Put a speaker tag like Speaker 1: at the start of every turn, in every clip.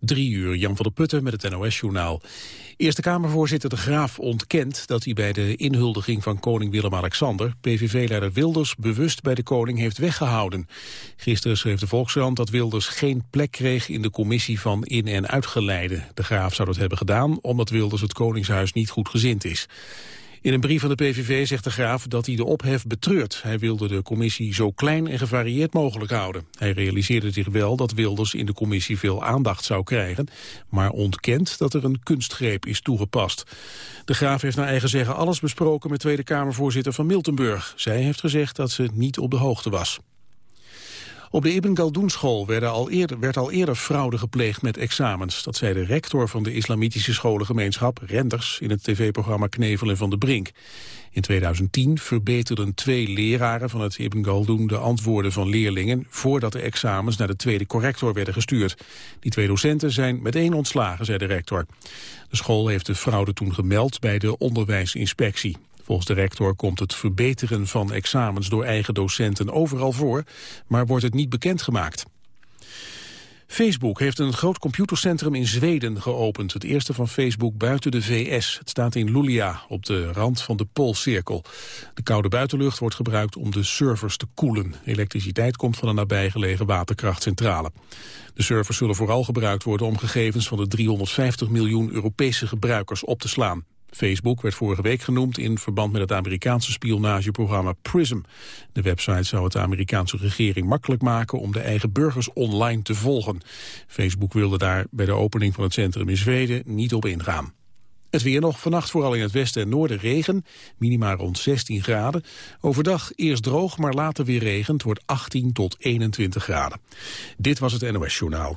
Speaker 1: Drie uur, Jan van der Putten met het NOS-journaal. Eerste Kamervoorzitter De Graaf ontkent dat hij bij de inhuldiging van koning Willem-Alexander PVV-leider Wilders bewust bij de koning heeft weggehouden. Gisteren schreef de Volkskrant dat Wilders geen plek kreeg in de commissie van in- en uitgeleide. De Graaf zou dat hebben gedaan omdat Wilders het koningshuis niet goed gezind is. In een brief van de PVV zegt de Graaf dat hij de ophef betreurt. Hij wilde de commissie zo klein en gevarieerd mogelijk houden. Hij realiseerde zich wel dat Wilders in de commissie veel aandacht zou krijgen, maar ontkent dat er een kunstgreep is toegepast. De Graaf heeft naar eigen zeggen alles besproken met Tweede Kamervoorzitter van Miltenburg. Zij heeft gezegd dat ze niet op de hoogte was. Op de Ibn Galdoen school werd al, eerder, werd al eerder fraude gepleegd met examens. Dat zei de rector van de islamitische scholengemeenschap, Renders, in het tv-programma Knevel en Van de Brink. In 2010 verbeterden twee leraren van het Ibn Galdoen de antwoorden van leerlingen voordat de examens naar de tweede corrector werden gestuurd. Die twee docenten zijn meteen ontslagen, zei de rector. De school heeft de fraude toen gemeld bij de onderwijsinspectie. Volgens de rector komt het verbeteren van examens door eigen docenten overal voor, maar wordt het niet bekendgemaakt. Facebook heeft een groot computercentrum in Zweden geopend. Het eerste van Facebook buiten de VS. Het staat in Luleå, op de rand van de Poolcirkel. De koude buitenlucht wordt gebruikt om de servers te koelen. Elektriciteit komt van een nabijgelegen waterkrachtcentrale. De servers zullen vooral gebruikt worden om gegevens van de 350 miljoen Europese gebruikers op te slaan. Facebook werd vorige week genoemd in verband met het Amerikaanse spionageprogramma PRISM. De website zou het de Amerikaanse regering makkelijk maken om de eigen burgers online te volgen. Facebook wilde daar bij de opening van het centrum in Zweden niet op ingaan. Het weer nog, vannacht vooral in het westen en noorden regen, minima rond 16 graden. Overdag eerst droog, maar later weer regent, wordt 18 tot 21 graden. Dit was het NOS Journaal.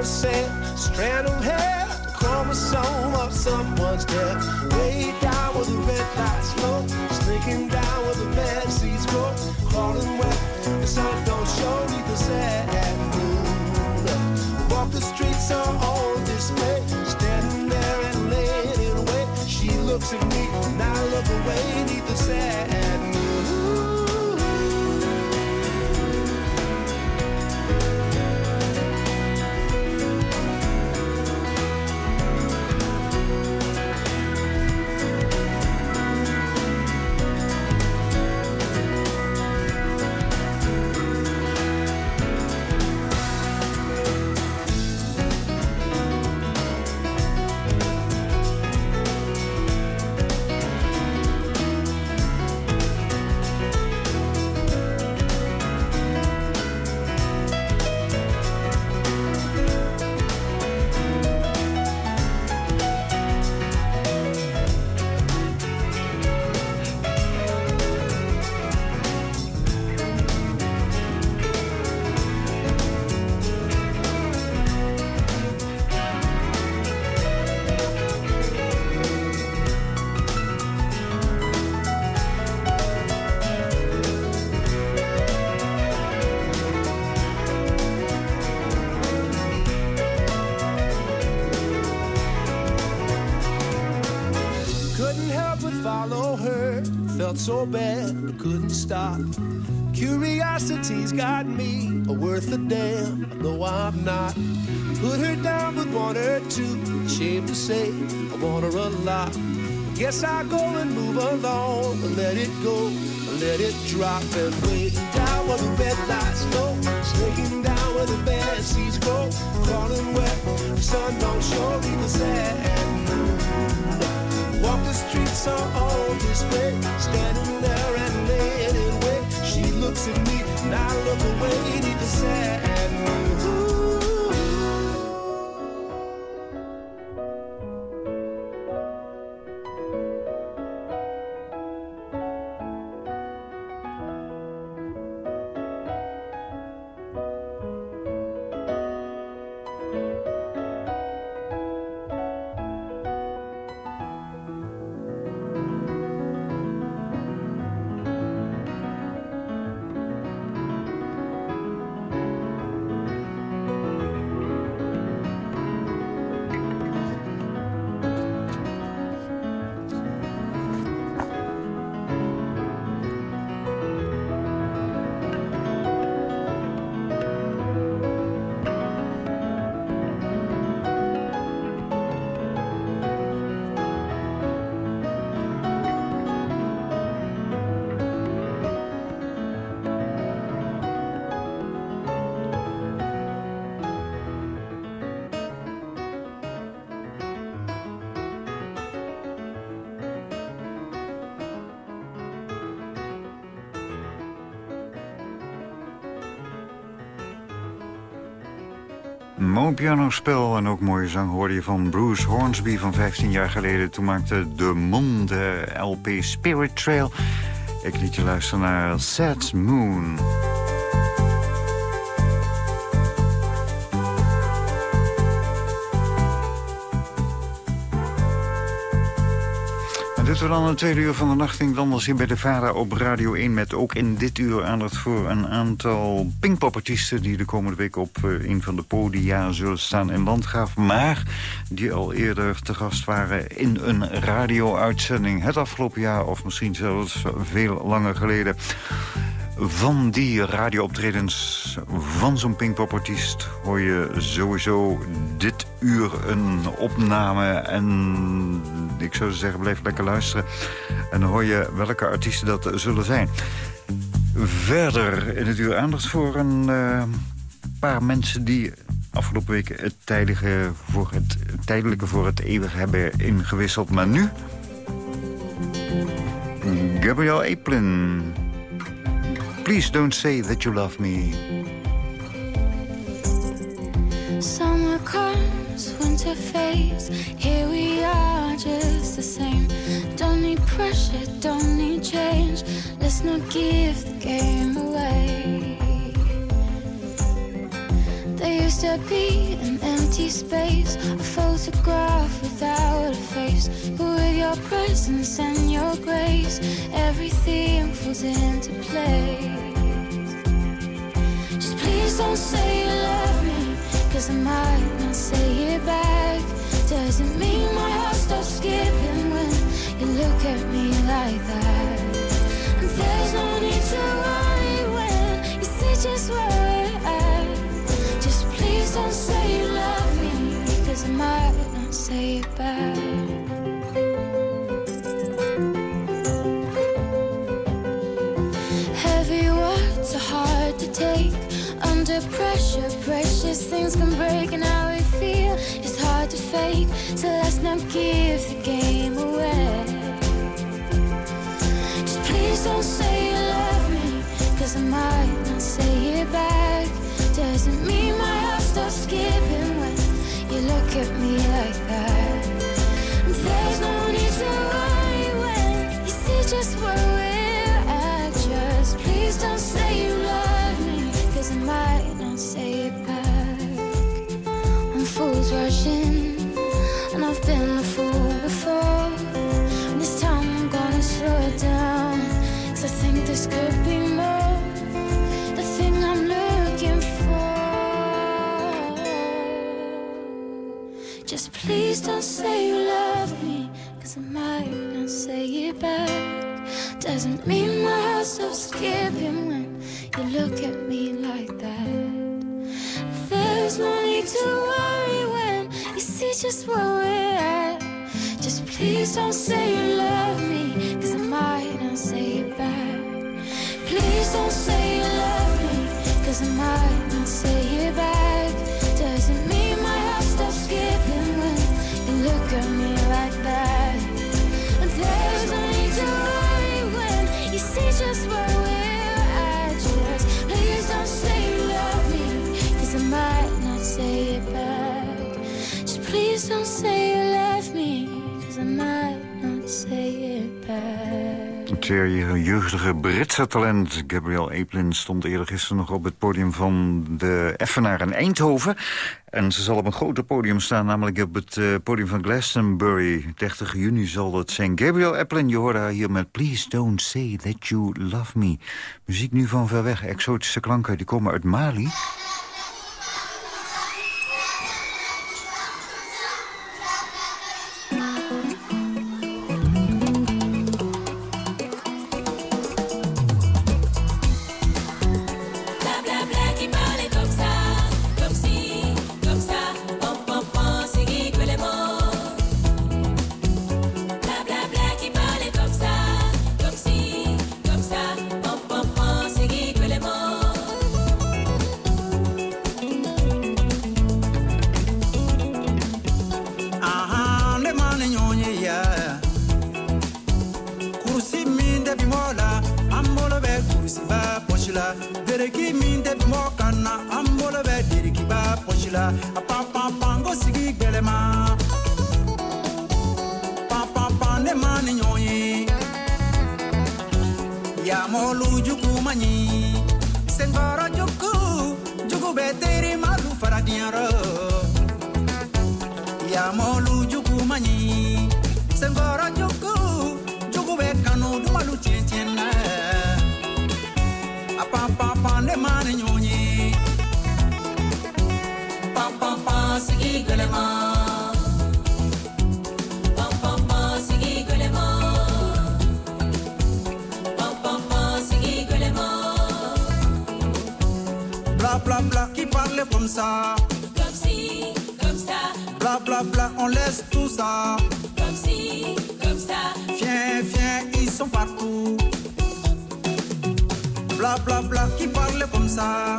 Speaker 2: Of sand, strand of hair, the chromosome of someone's death. Way down where the red lights flow, sneaking down where the bad seeds grow, crawling where the sun don't show me the sad moon. Walk the streets are on display, standing there and laying it away. She looks at me, and I look away, neath the sad Guess I'll go and move along. Let it go, let it drop and waiting down where the red lights go, snaking down where the bad seas go, crawling where the sun don't show me the sand. Walk the streets are all display, standing there and laying in wait. She looks at me, and I look away, need the
Speaker 3: pianospel en ook mooie zang hoorde je van Bruce Hornsby van 15 jaar geleden. Toen maakte De Monde LP Spirit Trail. Ik liet je luisteren naar Sad Moon. Dit we dan een tweede uur van de nacht anders hier bij de VARA op Radio 1... met ook in dit uur aandacht voor een aantal pingpopartiesten... die de komende week op uh, een van de podia zullen staan in Landgraaf... maar die al eerder te gast waren in een radio-uitzending... het afgelopen jaar of misschien zelfs veel langer geleden van die radiooptredens van zo'n Pinkpop-artiest... hoor je sowieso dit uur een opname. En ik zou zeggen, blijf lekker luisteren. En dan hoor je welke artiesten dat zullen zijn. Verder in het uur aandacht voor een uh, paar mensen... die afgelopen week het tijdelijke voor het, tijdelijke voor het eeuwig hebben ingewisseld. Maar nu... Gabriel Aplin... Please don't say that you love me.
Speaker 4: Summer comes, winter fades. Here we are, just the same. Don't need pressure, don't need change. Let's not give the game away. There used to be an empty space, a photograph without a face. But with your presence and your grace, everything falls into place. Just please don't say you love me, cause I might not say it back. Doesn't mean my heart stops skipping when you look at me like that. And there's no need to worry when you see just. Just please don't say you love me, cause I might not say it back. Words are hard to take under pressure, precious things can break, and how we feel is hard to fake. So let's not give the game away. Just please don't say you love me, cause I might not say it back. Doesn't mean stops skipping when you look at me like that. Me and my heart stops skipping when you look at me like that. There's no need to worry when you see just where we're at. Just please don't say you love me, cause I might not say it back. Please don't say you love me, cause I might.
Speaker 3: jeugdige Britse talent. Gabriel Eplin stond eerder gisteren nog op het podium van de Effenaar in Eindhoven. En ze zal op een groter podium staan, namelijk op het eh, podium van Glastonbury. 30 juni zal dat zijn. Gabriel Eplin, je hoorde haar hier met Please Don't Say That You Love Me. Muziek nu van ver weg, exotische klanken, die komen uit Mali...
Speaker 5: bla bla bla qui
Speaker 6: parle comme ça.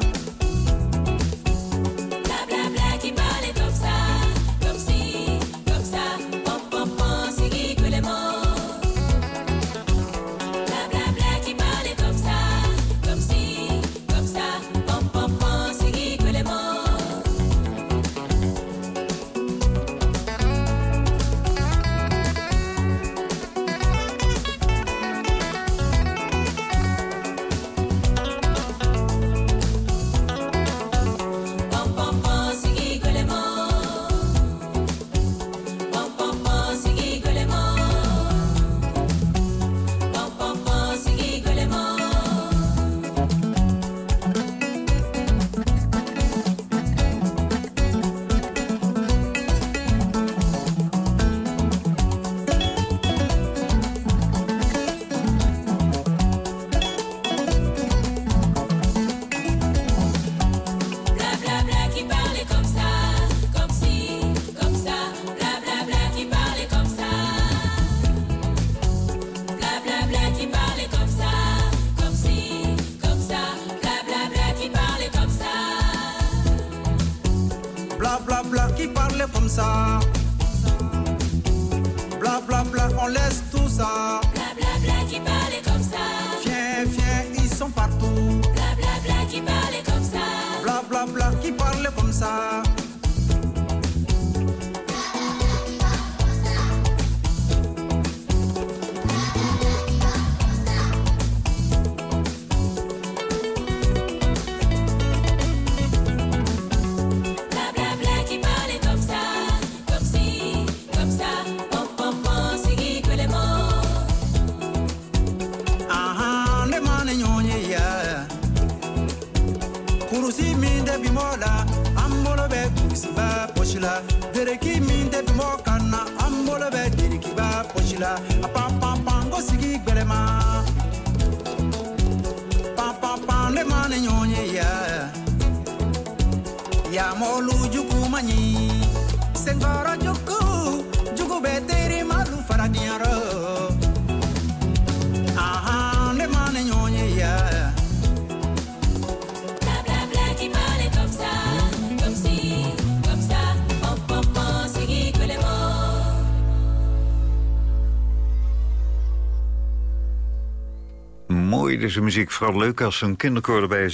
Speaker 3: Deze muziek, vooral leuk als zo'n kinderkoor erbij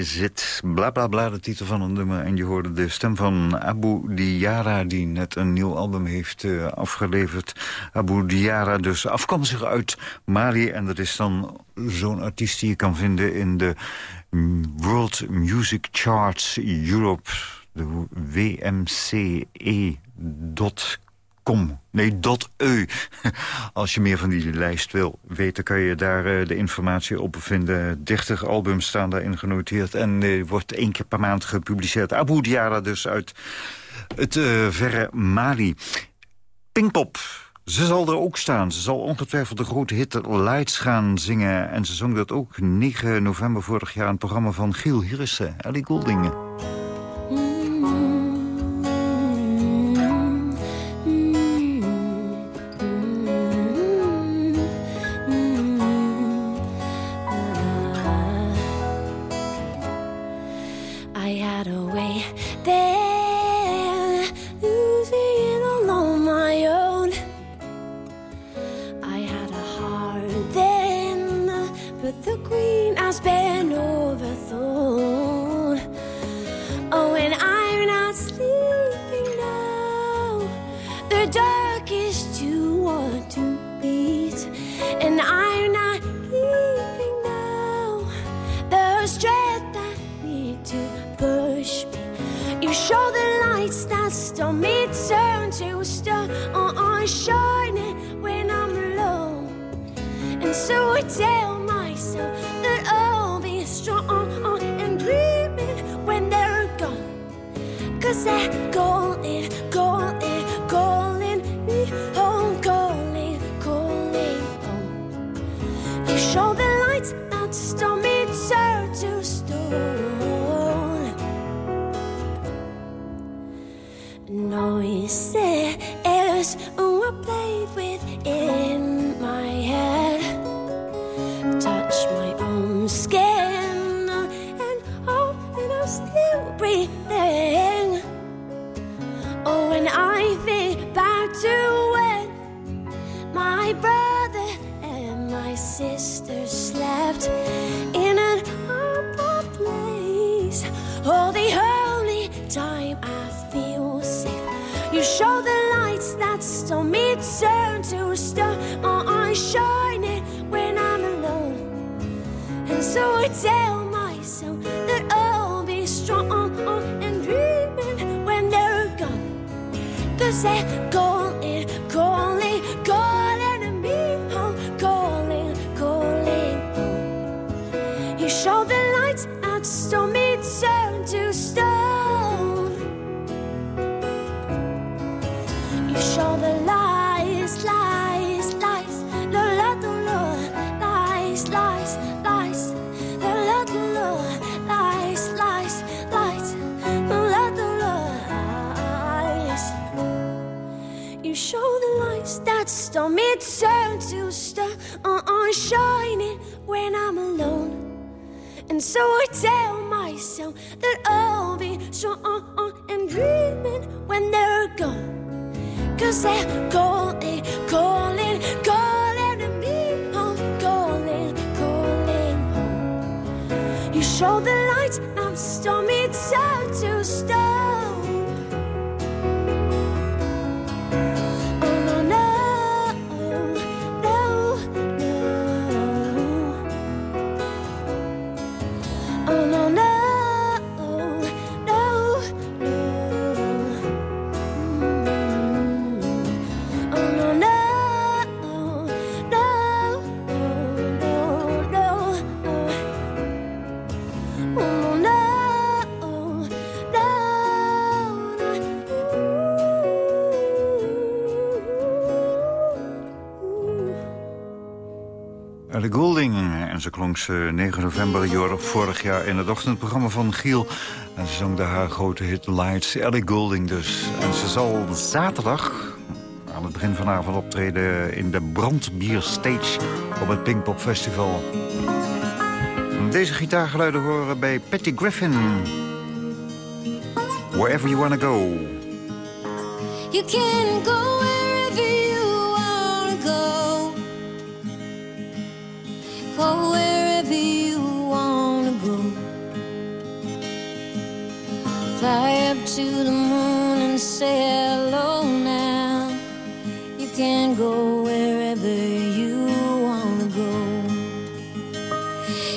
Speaker 3: zit. Bla bla bla, de titel van een nummer. En je hoorde de stem van Abu Diara, die net een nieuw album heeft eh, afgeleverd. Abu Diara, dus afkomstig uit Mali. En dat is dan zo'n artiest die je kan vinden in de World Music Charts Europe. De WMCE.com. Com. Nee, .eu. Als je meer van die lijst wil weten, kan je daar eh, de informatie op vinden. 30 albums staan daarin genoteerd en eh, wordt één keer per maand gepubliceerd. Abu Diara dus uit het eh, verre Mali. Pinkpop. Ze zal er ook staan. Ze zal ongetwijfeld de grote hit Lights gaan zingen. En ze zong dat ook 9 november vorig jaar... in het programma van Giel Hirrissen, Ellie Goulding.
Speaker 7: say go so I tell myself that I'll be strong and dreaming when they're gone. Cause they're calling, calling, calling me home, calling, calling home. You show the
Speaker 8: ze klonk ze 9 november vorig jaar in het ochtendprogramma van Giel. En ze zong haar grote hit Lights, Ellie Goulding dus. En ze zal zaterdag aan het begin van de avond optreden... in de Brandbier Stage op het Pinkpop Festival. Deze gitaargeluiden horen bij Patty Griffin. Wherever you wanna go.
Speaker 9: You can go Go wherever you wanna go. Fly up to the moon and say hello now. You can go wherever you wanna go.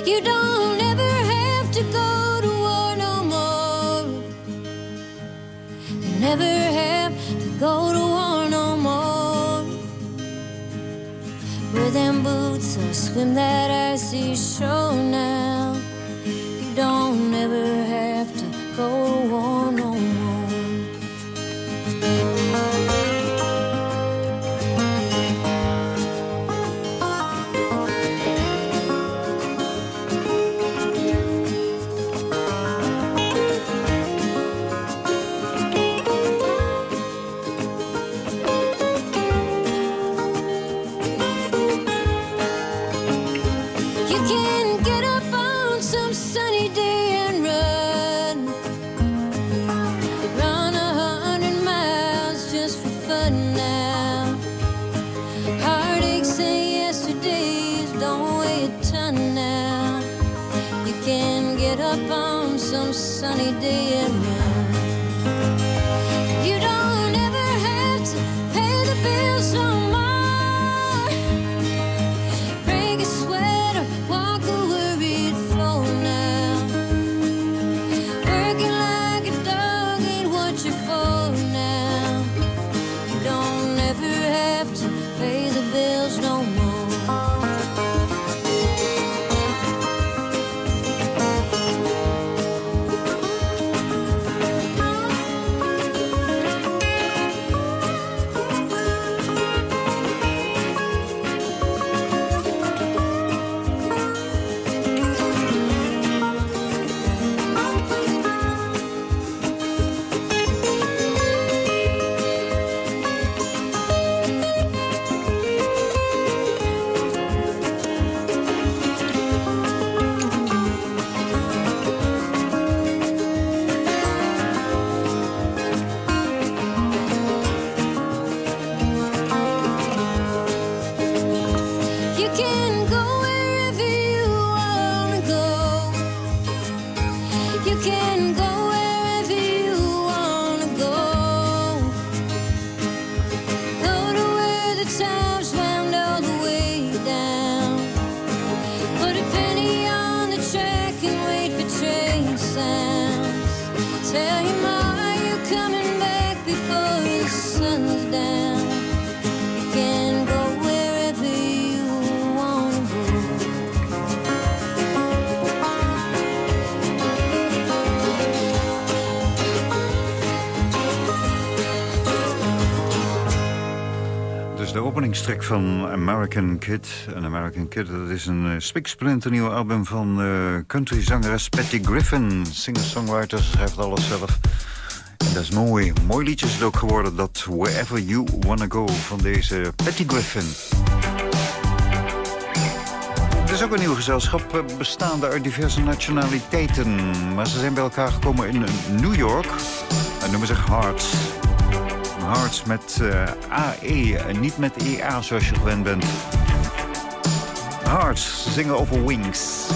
Speaker 9: You don't ever have to go to war no more. You never have to go to war no more. Wear them boots or swim that
Speaker 8: seashore. Van American Kid. En American Kid, dat is een uh, spiksplinternieuw album van uh, countryzangeres Patty Griffin. Singer-songwriter, schrijft alles zelf. En dat is mooi. Mooi liedje is het ook geworden, dat Wherever You Wanna Go van deze Patty Griffin. Het is ook een nieuw gezelschap, eh, bestaande uit diverse nationaliteiten. Maar ze zijn bij elkaar gekomen in New York. En noemen zich Hearts. Hearts met eh, AE en niet met EA zoals je gewend bent. Hearts, zingen over wings.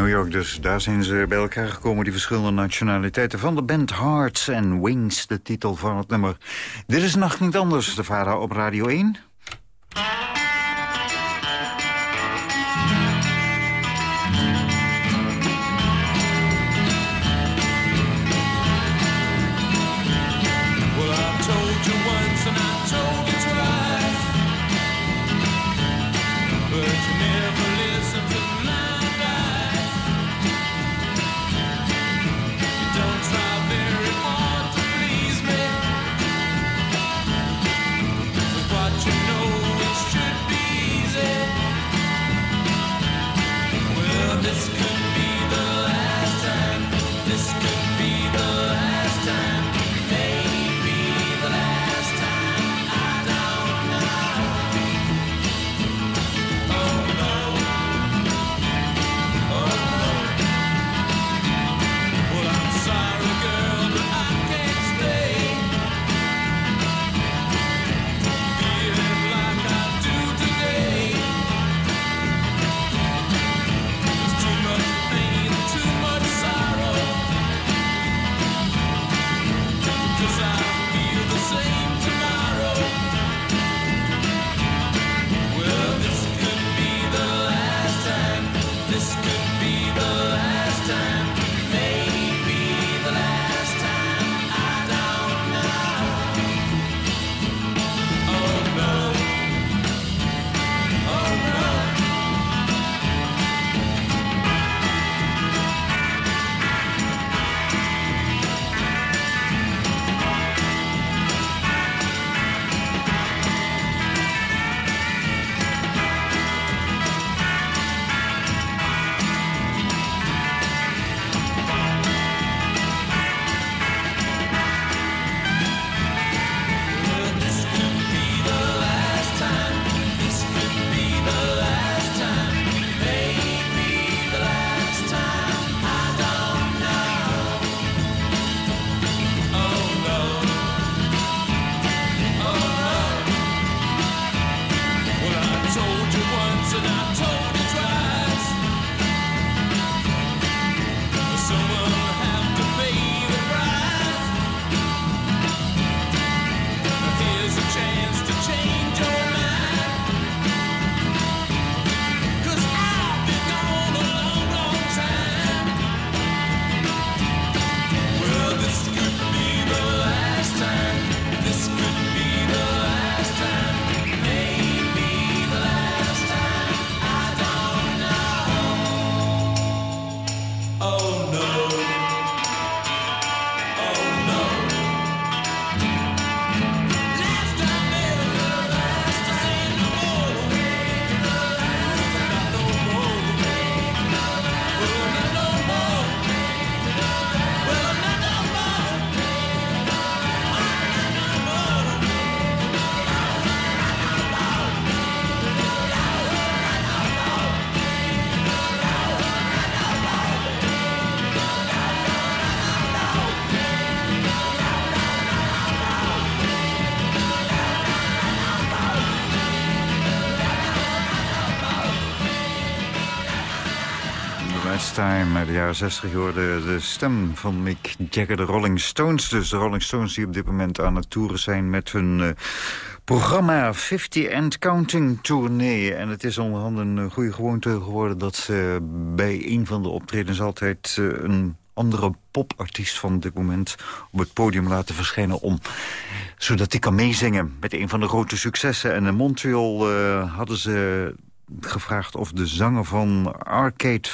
Speaker 2: New York dus. Daar zijn ze bij elkaar gekomen, die verschillende nationaliteiten. Van de band Hearts and Wings, de titel van het nummer. Dit is Nacht Niet Anders, de vader op Radio 1.
Speaker 3: Jaren 60 hoorde de stem van Mick Jagger, de Rolling Stones. Dus de Rolling Stones die op dit moment aan het toeren zijn met hun... eh, Programma 50 and Counting Tournee. En het is onderhand een eh, goede gewoonte geworden... dat ze bij een van de optredens altijd eh, een andere popartiest van dit moment... op het podium laten verschijnen om... zodat hij kan meezingen met een van de grote successen. En in Montreal hadden ze gevraagd of de zanger van Arcade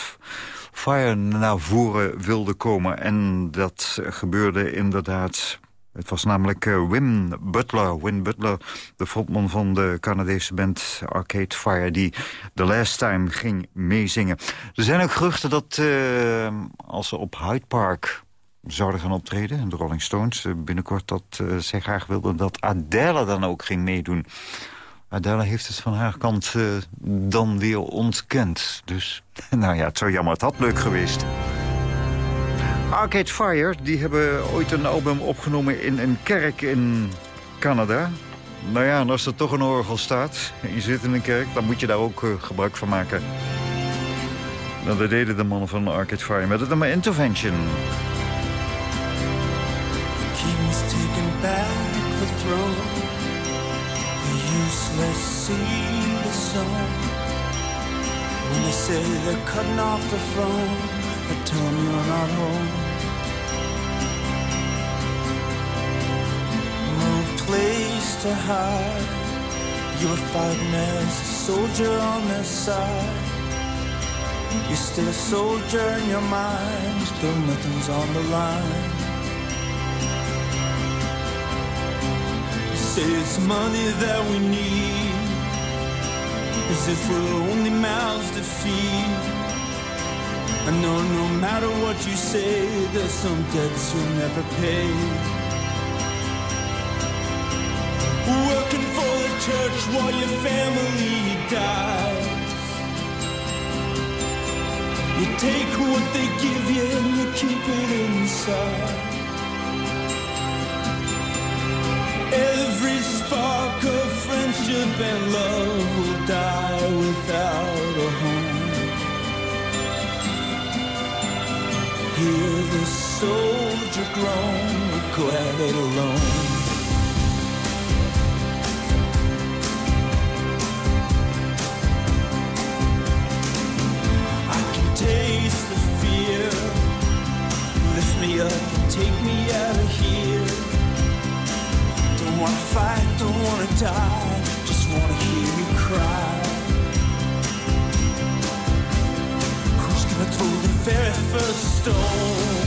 Speaker 3: Fire naar voren wilde komen. En dat gebeurde inderdaad... Het was namelijk eh, Wim Butler. Wim Butler, de frontman van de Canadese band Arcade Fire... die The Last Time ging meezingen. Er zijn ook geruchten dat eh, als ze op Hyde Park zouden gaan optreden... de Rolling Stones eh, binnenkort dat eh, zij graag wilden... dat Adele dan ook ging meedoen. Adele heeft het van haar kant eh, dan weer ontkend. Dus, nou ja, het zou jammer, het had leuk geweest. Arcade Fire, die hebben ooit een album opgenomen in een kerk in Canada. Nou ja, en als er toch een orgel staat en je zit in een kerk... dan moet je daar ook eh, gebruik van maken. Nou, dat deden de mannen van Arcade Fire met het nummer Intervention.
Speaker 2: King's taken back the throne. Useless see the sun. When they say they're cutting off the phone, they tell 'em you're not home. No place to hide. You were fighting as a soldier on their side. You're still a soldier in your mind, though nothing's on the line. Say it's money that we need. As if we're only mouths to feed. I know no matter what you say There's some debts you'll never pay. Working for the church while your family dies. You take what they give you and you keep it inside Every spark of friendship and love will die without a home. Hear the soldier groan, we're glad it alone. I can taste the fear. Lift me up take me out of here. Just wanna hear you cry. Who's gonna throw the very first stone?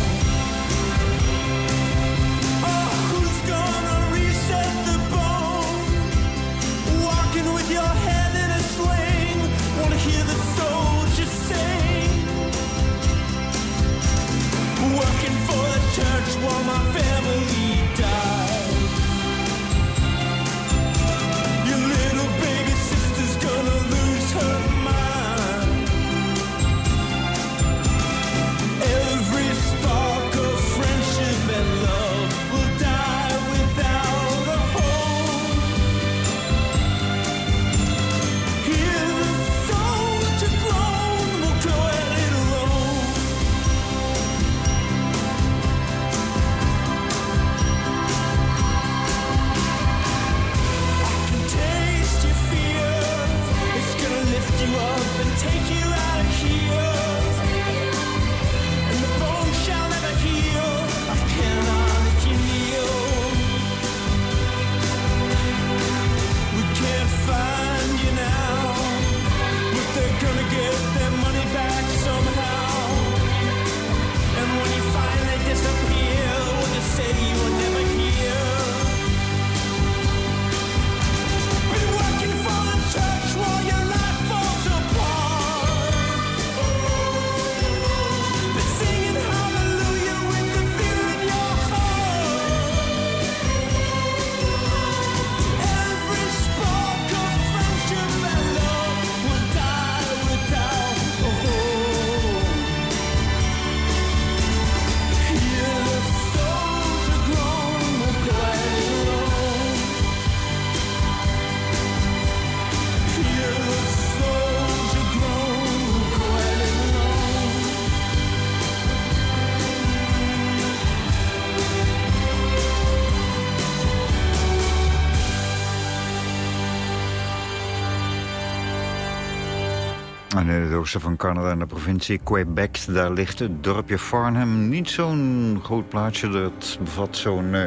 Speaker 2: In
Speaker 3: het oosten van Canada, in de provincie Quebec... daar ligt het dorpje Farnham. Niet zo'n groot plaatsje. Dat bevat zo'n eh,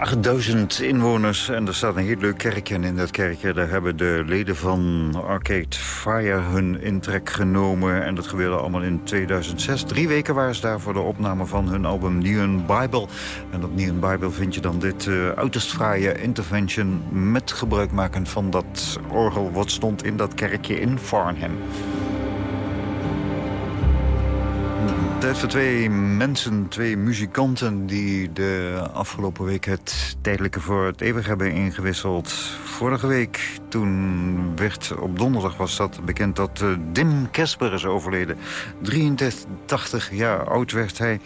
Speaker 3: 8000 inwoners. En er staat een heel leuk kerkje. En in dat kerkje daar hebben de leden van Arcade Fire hun intrek genomen. En dat gebeurde allemaal in 2006. Drie weken waren ze daar voor de opname van hun album Neon Bible. En op Neon Bible vind je dan dit eh, uiterst fraaie intervention... met gebruikmakend van dat orgel wat stond in dat kerkje in Farnham. Tijd voor twee mensen, twee muzikanten... die de afgelopen week het tijdelijke voor het eeuwig hebben ingewisseld. Vorige week, toen werd op donderdag was dat bekend... dat eh, Dim Kesper is overleden. 83 jaar oud werd hij.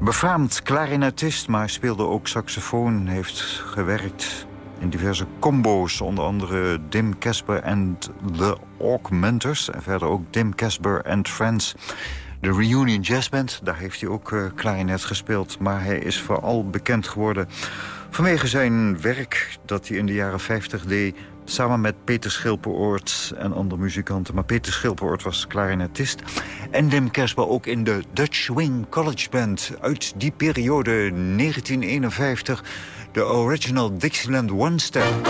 Speaker 3: Befaamd klarinetist, maar speelde ook saxofoon. Heeft gewerkt in diverse combo's. Onder andere Dim Casper en The Augmenters. En verder ook Dim Casper and Friends. De Reunion Jazz Band, daar heeft hij ook uh, klarinet gespeeld. Maar hij is vooral bekend geworden vanwege zijn werk... dat hij in de jaren 50 deed samen met Peter Schilperoort en andere muzikanten. Maar Peter Schilperoort was klarinetist. En Dim Casper ook in de Dutch Wing College Band uit die periode 1951. De original Dixieland One Step.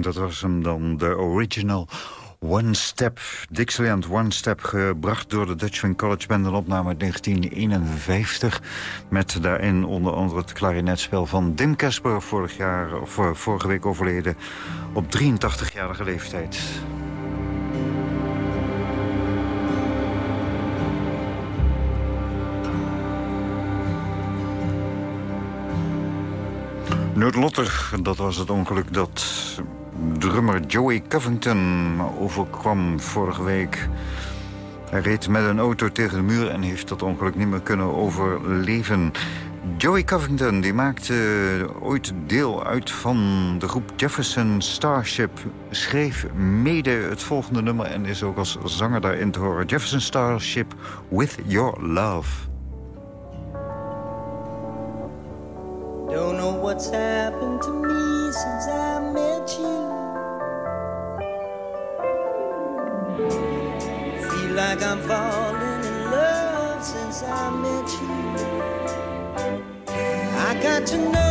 Speaker 3: En dat was hem dan de original One Step. Dixieland One Step, gebracht door de Dutch Wing College Band. Een opname uit 1951. Met daarin onder andere het klarinetspel van Dim Casper. Vorig jaar, of eh, vorige week overleden op 83-jarige leeftijd. Noodlottig, dat was het ongeluk dat drummer Joey Covington overkwam vorige week. Hij reed met een auto tegen de muur en heeft dat ongeluk niet meer kunnen overleven. Joey Covington die maakte ooit deel uit van de groep Jefferson Starship. Schreef mede het volgende nummer en is ook als zanger daarin te horen. Jefferson Starship, With Your Love.
Speaker 10: Don't know what's happened to me since I met you. I'm falling in love since I met you. I got to know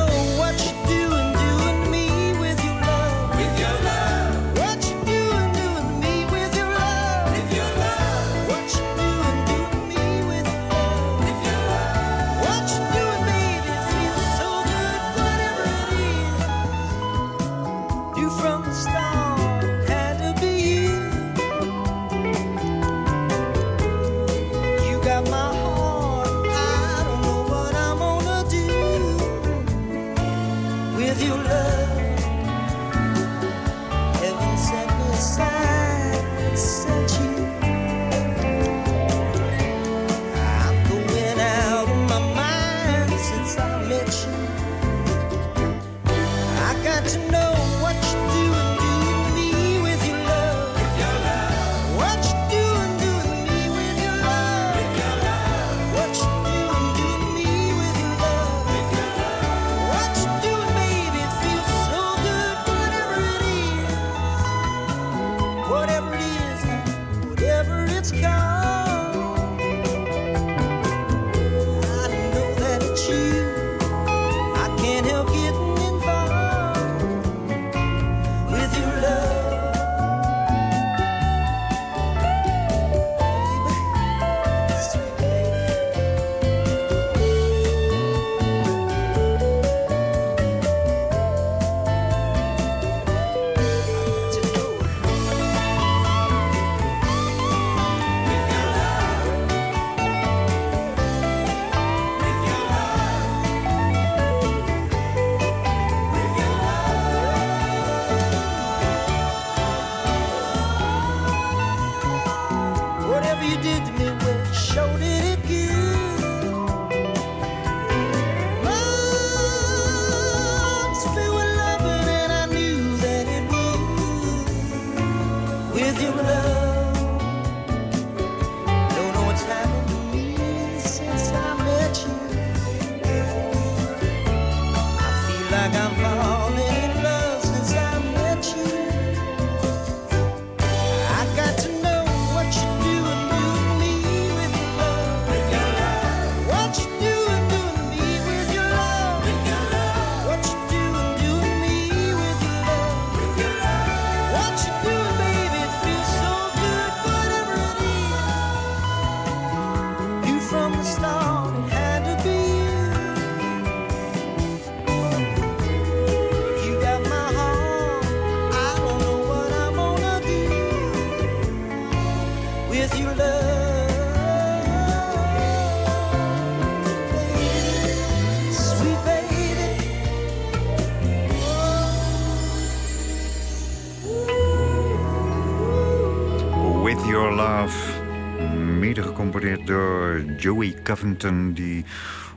Speaker 3: Joey Covington, die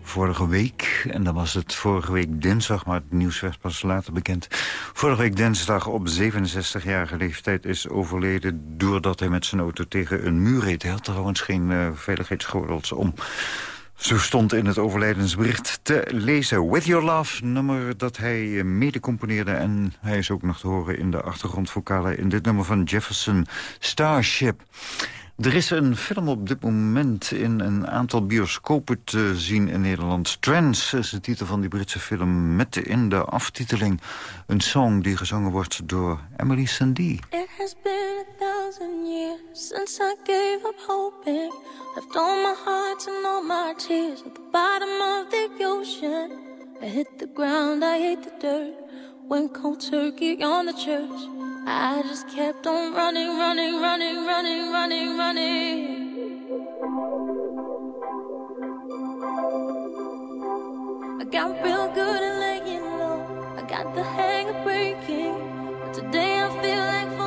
Speaker 3: vorige week... en dan was het vorige week dinsdag, maar het nieuws werd pas later bekend... vorige week dinsdag op 67-jarige leeftijd is overleden... doordat hij met zijn auto tegen een muur reed. Hij had trouwens geen eh, veiligheidsgordels om. Zo stond in het overlijdensbericht te lezen. With Your Love, nummer dat hij eh, mede componeerde... en hij is ook nog te horen in de achtergrondvokalen... in dit nummer van Jefferson Starship. Er is een film op dit moment in een aantal bioscopen te zien in Nederland. Trends is de titel van die Britse film met in de aftiteling... een song die gezongen wordt door Emily Sandé.
Speaker 4: It has been a thousand years since I gave up hoping. Left all my heart and all my tears at the bottom of the ocean. I hit the ground, I hate the dirt. Went cold turkey on the church. I just kept on running, running, running, running, running, running. I got real good at laying low. I got the hang of breaking. But today I feel like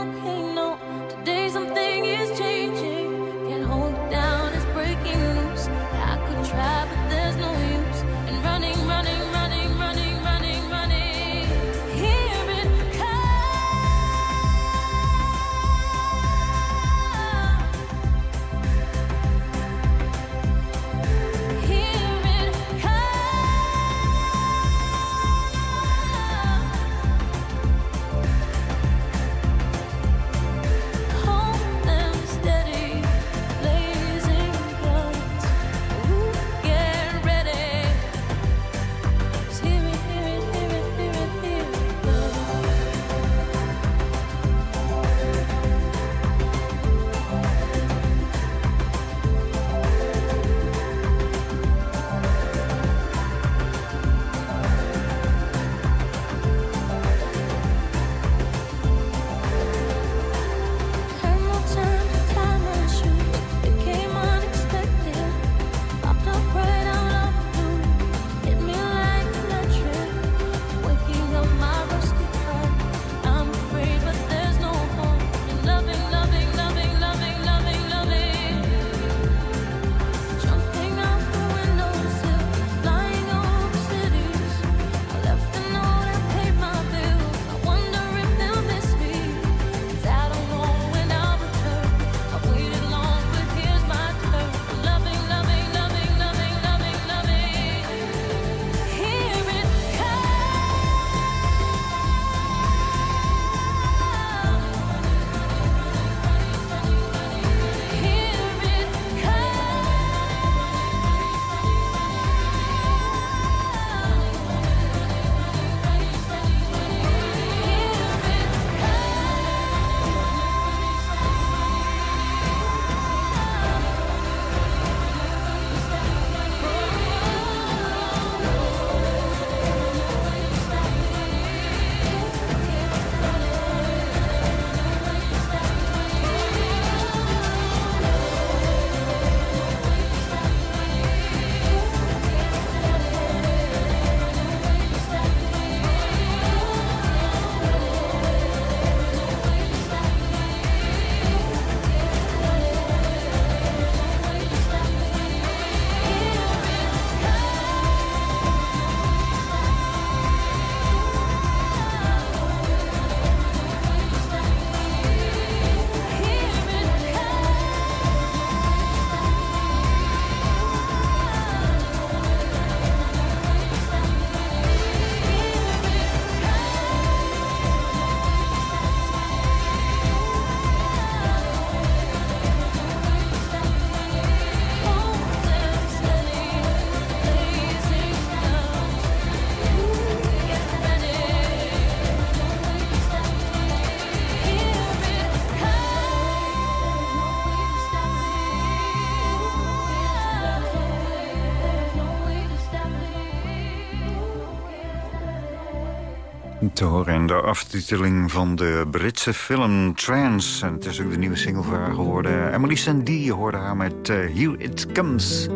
Speaker 3: Te horen in de aftiteling van de Britse film Trance. En het is ook de nieuwe single voor haar geworden. Emily Sandie hoorde haar met eh, Here It Comes.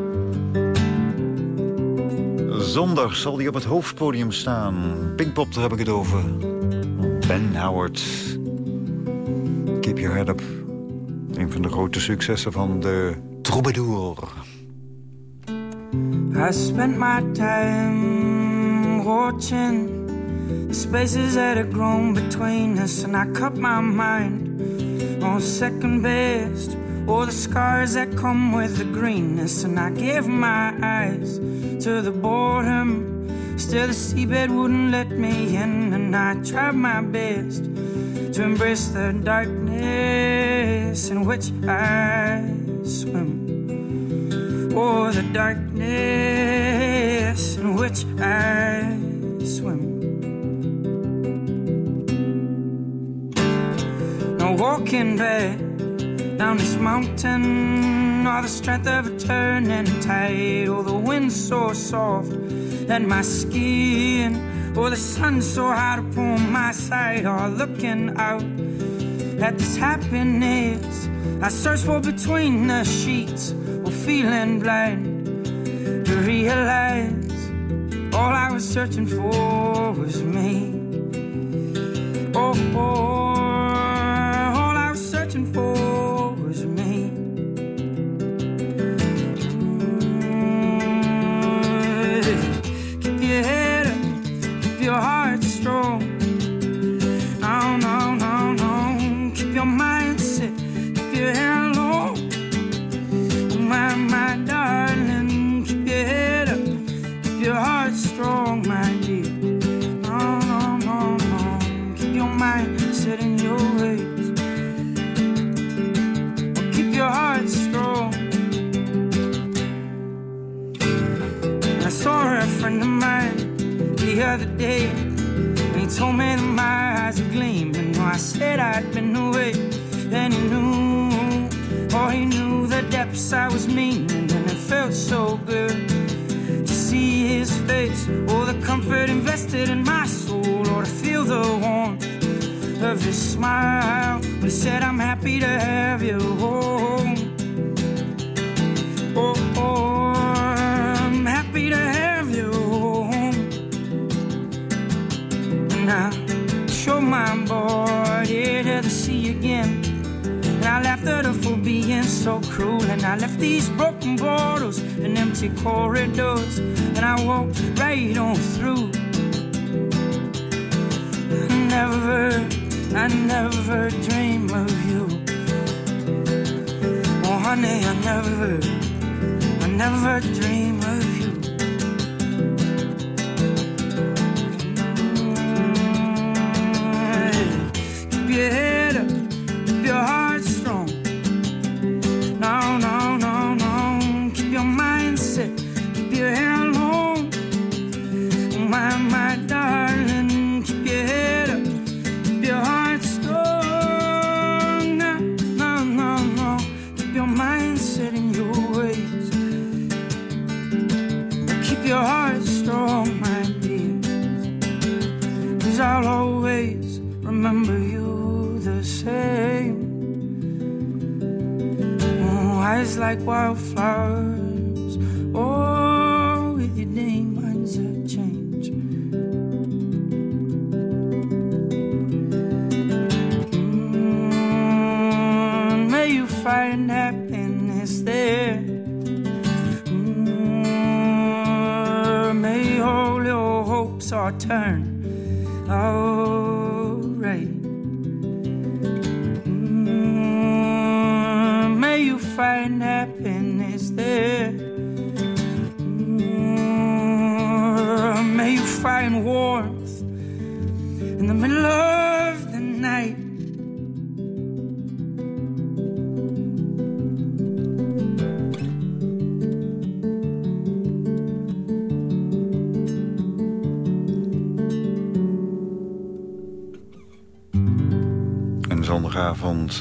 Speaker 3: Zondag zal die op het hoofdpodium staan. Pinkpop, daar heb ik het over. Ben Howard. Keep your head up. Een van de grote successen van de Troubadour.
Speaker 11: I spent my time watching the spaces that had grown between us, and I cut my mind on second best. All the scars that come with the greenness, and I gave my eyes to the boredom. Still, the seabed wouldn't let me in, and I tried my best to embrace the darkness in which I swim. Oh, the darkness in which I swim. Walking back down this mountain, All the strength of a turning tide, or the wind so soft that my skin, or the sun so hot upon my side, or looking out at this happiness I search for between the sheets, or feeling blind to realize all I was searching for was me. Oh, oh, said I'd been away. Then he knew, oh, he knew the depths I was meaning. And it felt so good to see his face. Oh, the comfort invested in my soul. Or to feel the warmth of his smile. When he said, I'm happy to have you home. Oh, oh, I'm happy to have you home. Show my sea again. And I laughed at her for being so cruel. And I left these broken bottles and empty corridors. And I walked right on through. I never, I never dream of you. Oh, honey, I never, I never dream of you.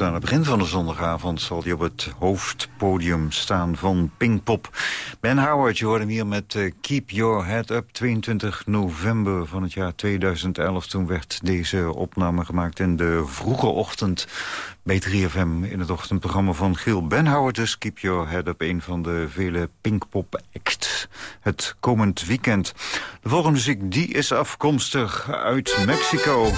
Speaker 3: Aan het begin van de zondagavond... zal hij op het hoofdpodium staan van Pinkpop. Ben Howard, je hoorde hem hier met eh, Keep Your Head Up. 22 november van het jaar 2011. Toen werd deze opname gemaakt in de vroege ochtend... bij 3FM in het ochtendprogramma van Giel Ben Howard. Dus Keep Your Head Up, een van de vele Pinkpop acts. Het komend weekend. De volgende muziek die is afkomstig uit Mexico...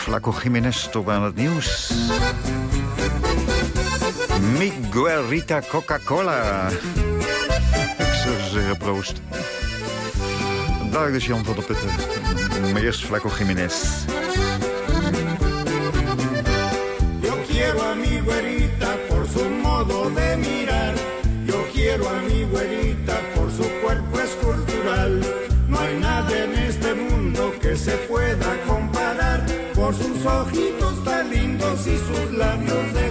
Speaker 3: Flaco Jiménez tot aan het nieuws. Miguelita Coca-Cola. Ik zou zeggen proost. Daar is Jan van der Putten. Maar eerst Flaco Jiménez.
Speaker 12: Yo quiero a mi güerita por su modo de mirar. Yo quiero a mi güerita por sus ojitos tan lindos y sus labios de